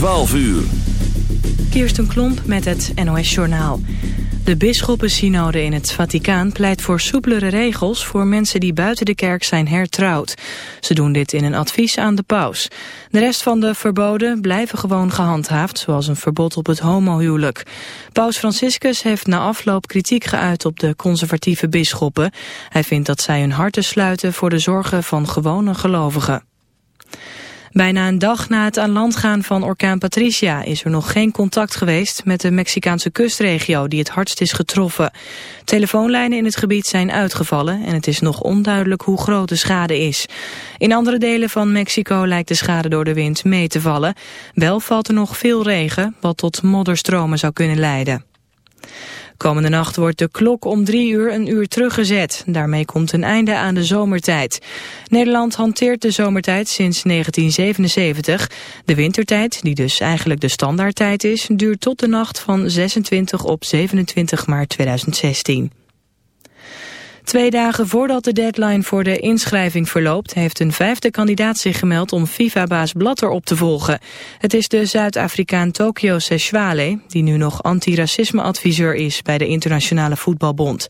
12 uur. Kirsten Klomp met het NOS-journaal. De bisschoppensynode in het Vaticaan pleit voor soepelere regels... voor mensen die buiten de kerk zijn hertrouwd. Ze doen dit in een advies aan de paus. De rest van de verboden blijven gewoon gehandhaafd... zoals een verbod op het homohuwelijk. Paus Franciscus heeft na afloop kritiek geuit op de conservatieve bisschoppen. Hij vindt dat zij hun harten sluiten voor de zorgen van gewone gelovigen. Bijna een dag na het aan land gaan van orkaan Patricia is er nog geen contact geweest met de Mexicaanse kustregio die het hardst is getroffen. Telefoonlijnen in het gebied zijn uitgevallen en het is nog onduidelijk hoe groot de schade is. In andere delen van Mexico lijkt de schade door de wind mee te vallen. Wel valt er nog veel regen, wat tot modderstromen zou kunnen leiden. Komende nacht wordt de klok om drie uur een uur teruggezet. Daarmee komt een einde aan de zomertijd. Nederland hanteert de zomertijd sinds 1977. De wintertijd, die dus eigenlijk de standaardtijd is, duurt tot de nacht van 26 op 27 maart 2016. Twee dagen voordat de deadline voor de inschrijving verloopt... heeft een vijfde kandidaat zich gemeld om FIFA-baas Blatter op te volgen. Het is de Zuid-Afrikaan Tokyo Seshwale... die nu nog antiracisme-adviseur is bij de Internationale Voetbalbond.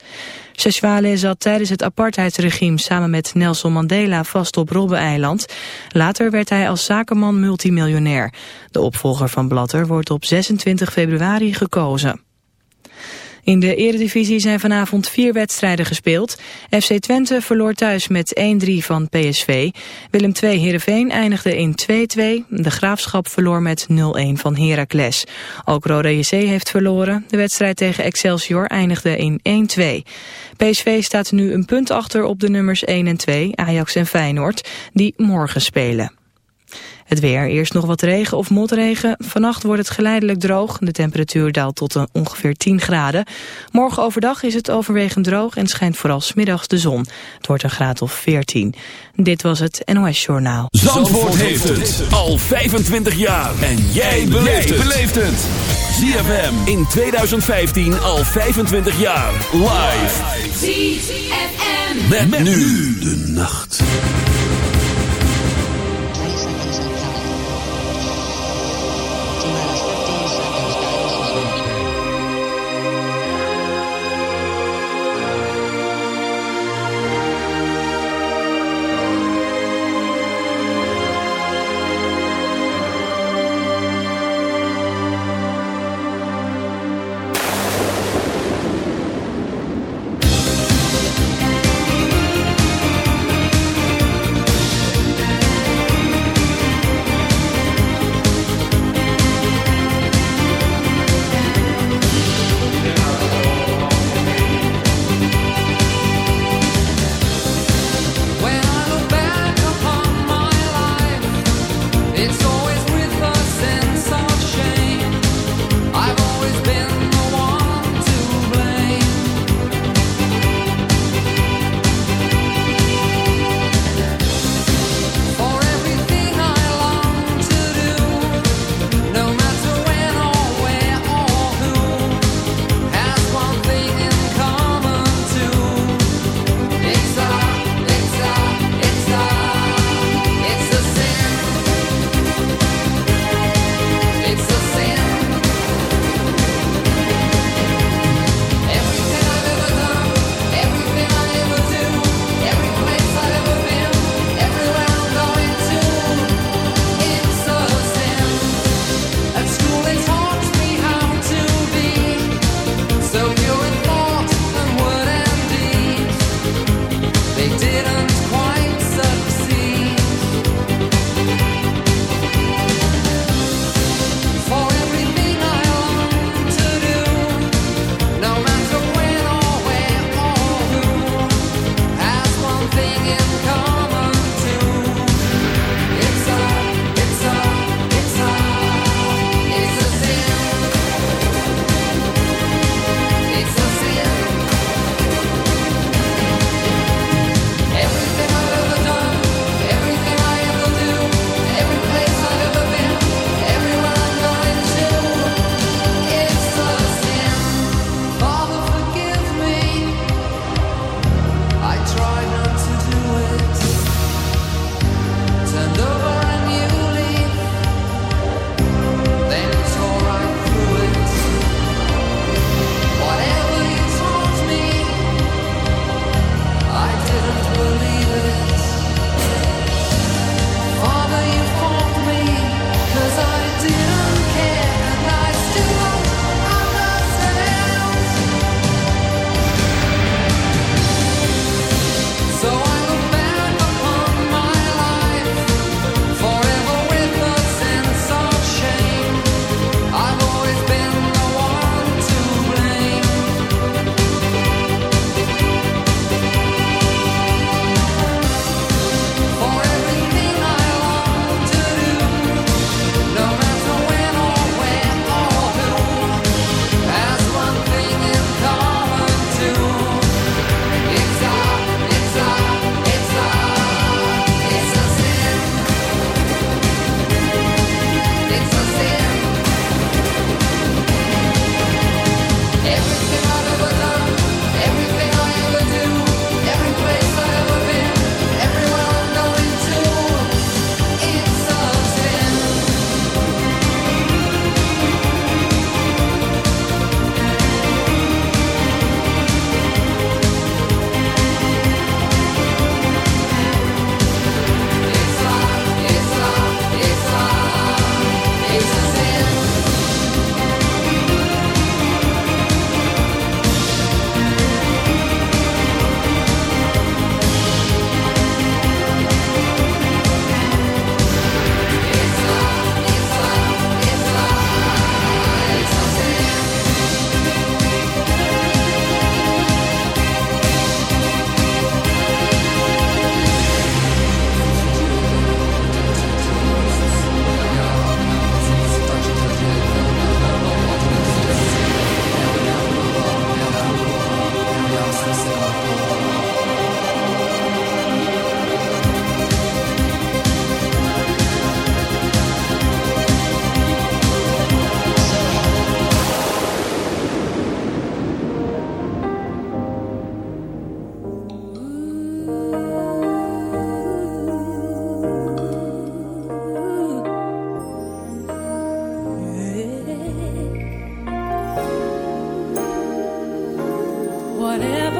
Seshwale zat tijdens het apartheidsregime samen met Nelson Mandela vast op Robben-eiland. Later werd hij als zakenman multimiljonair. De opvolger van Blatter wordt op 26 februari gekozen. In de eredivisie zijn vanavond vier wedstrijden gespeeld. FC Twente verloor thuis met 1-3 van PSV. Willem II Heerenveen eindigde in 2-2. De Graafschap verloor met 0-1 van Heracles. Ook Roda JC heeft verloren. De wedstrijd tegen Excelsior eindigde in 1-2. PSV staat nu een punt achter op de nummers 1 en 2, Ajax en Feyenoord, die morgen spelen. Het weer, eerst nog wat regen of motregen. Vannacht wordt het geleidelijk droog. De temperatuur daalt tot ongeveer 10 graden. Morgen overdag is het overwegend droog en schijnt vooral smiddags de zon. Het wordt een graad of 14. Dit was het NOS Journaal. Zandvoort, heeft het al 25 jaar. En jij beleeft het. ZFM in 2015 al 25 jaar. Live. ZFM. met nu de nacht. whenever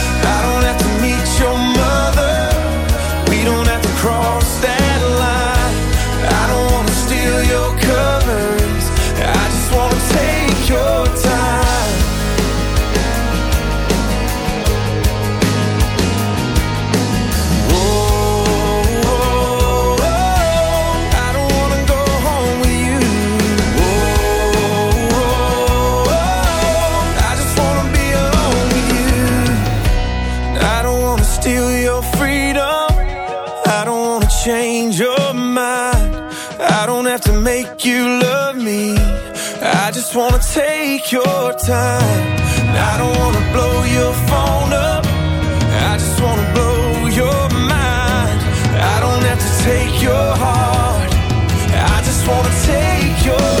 I don't have to meet your your time. I don't wanna blow your phone up. I just wanna blow your mind. I don't have to take your heart. I just wanna take your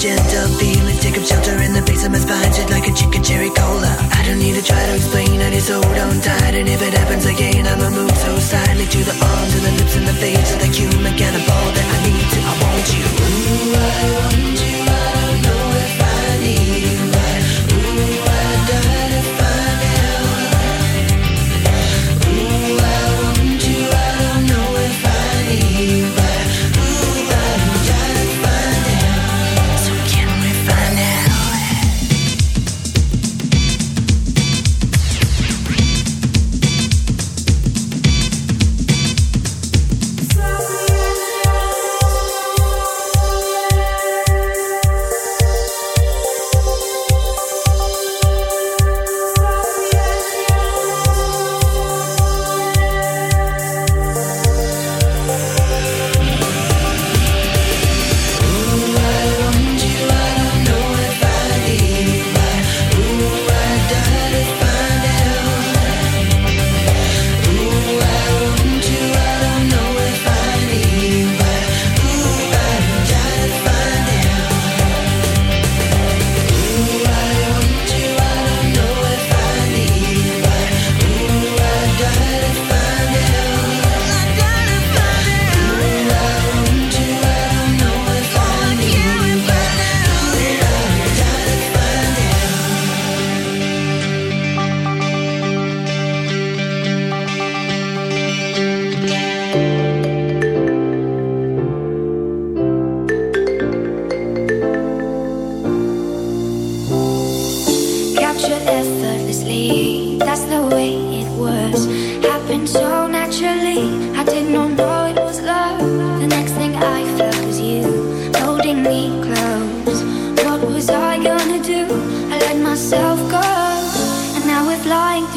mind and magenta feeling take up shelter in the base of my spine, shit like a chicken cherry cola. I don't need to try to explain, I just hold on tight, and if it happens again, I'ma move so silently to the arms and the lips and the face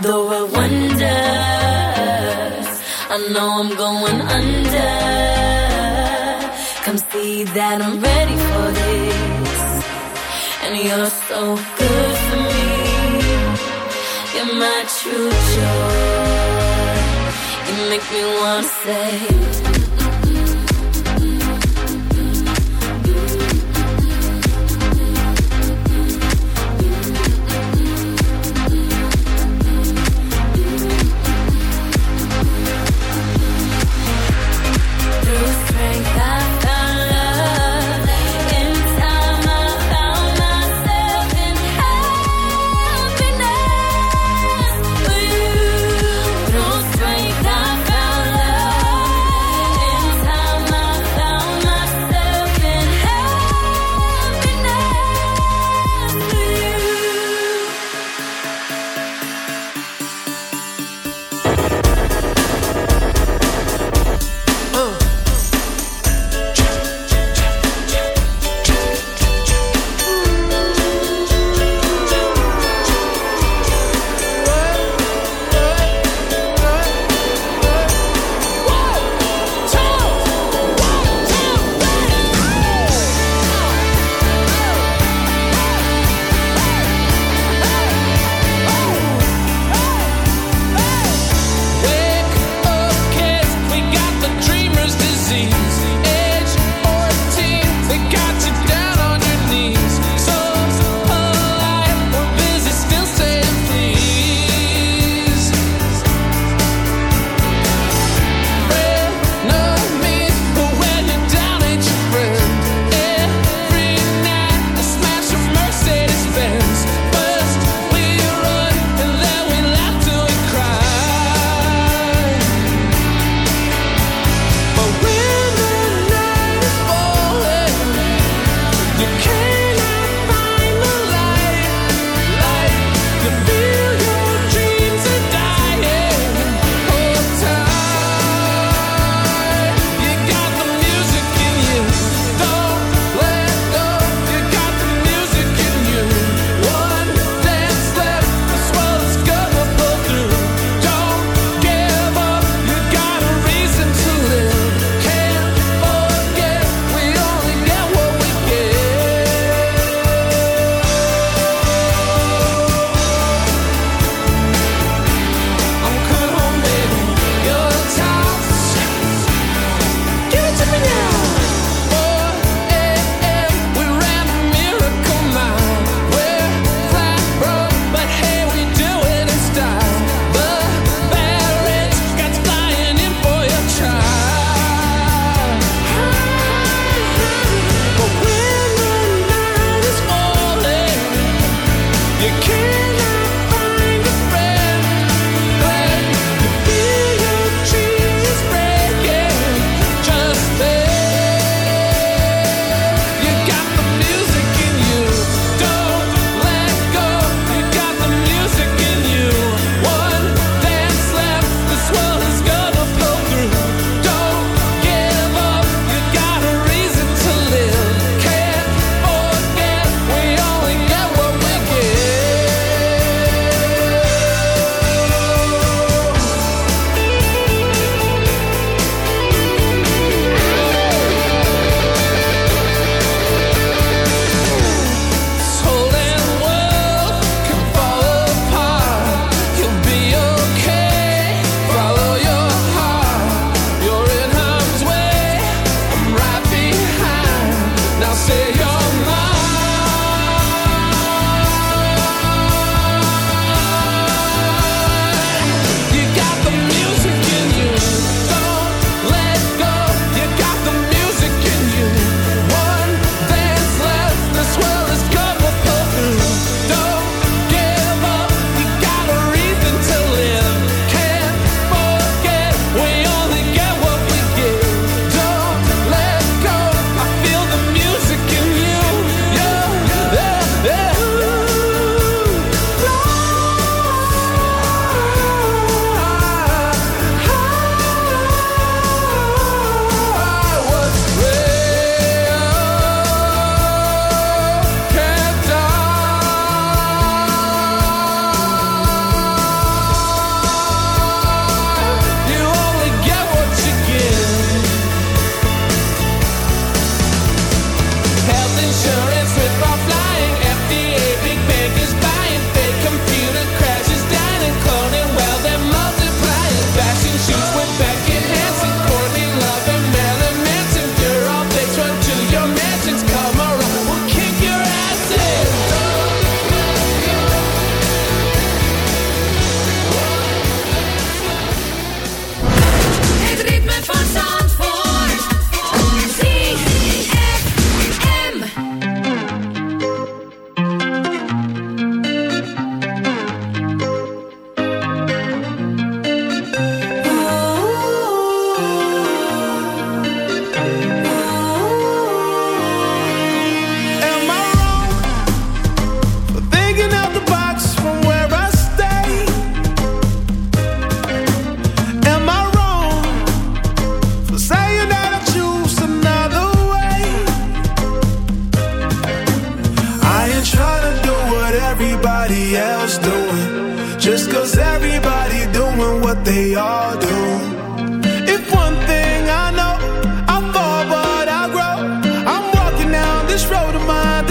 the world wonders. I know I'm going under. Come see that I'm ready for this. And you're so good for me. You're my true joy. You make me wanna say.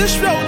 this show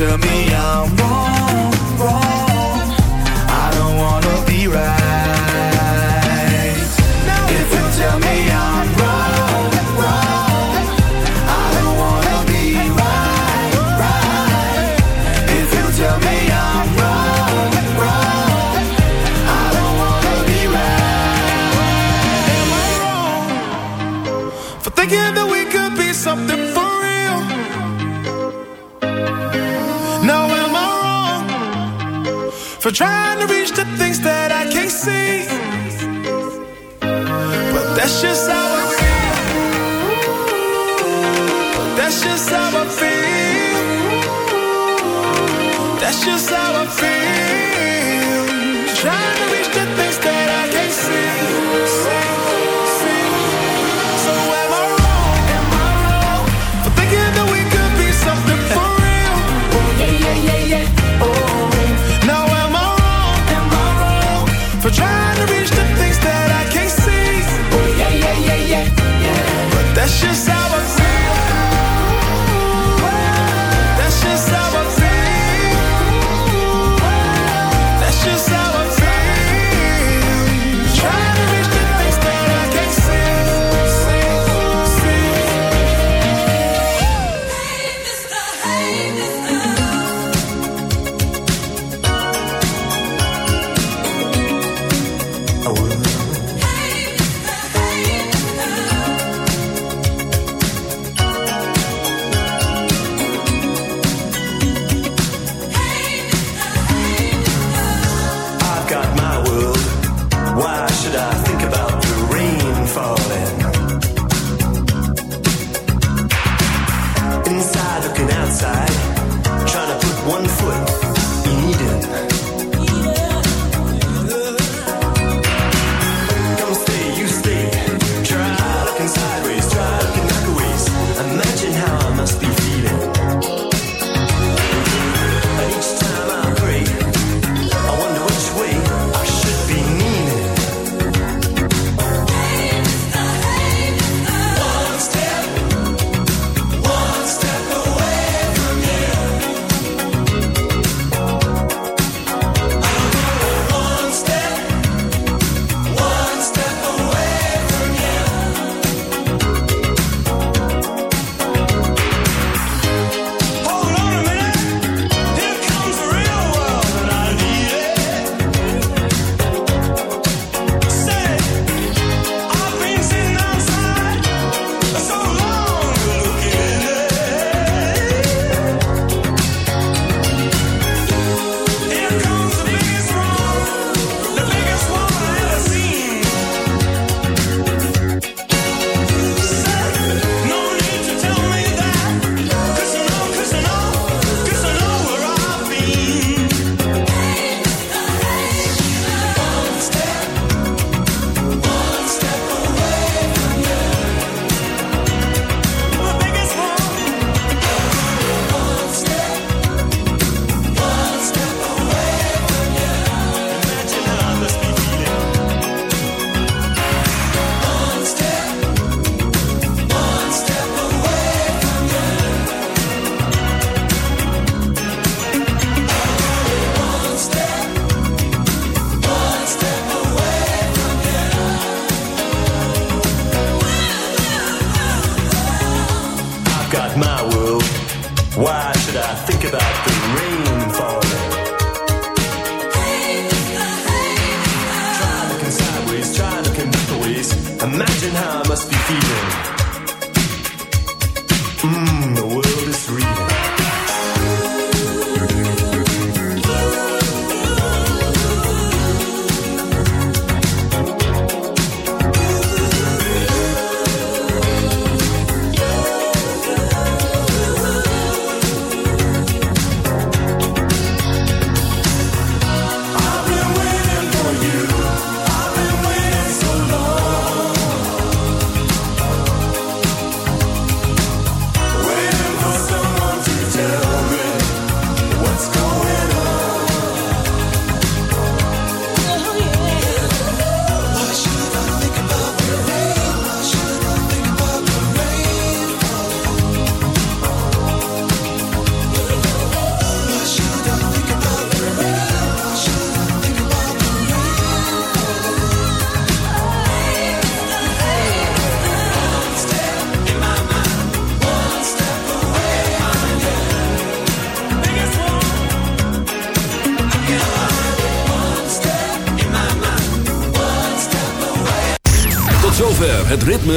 I would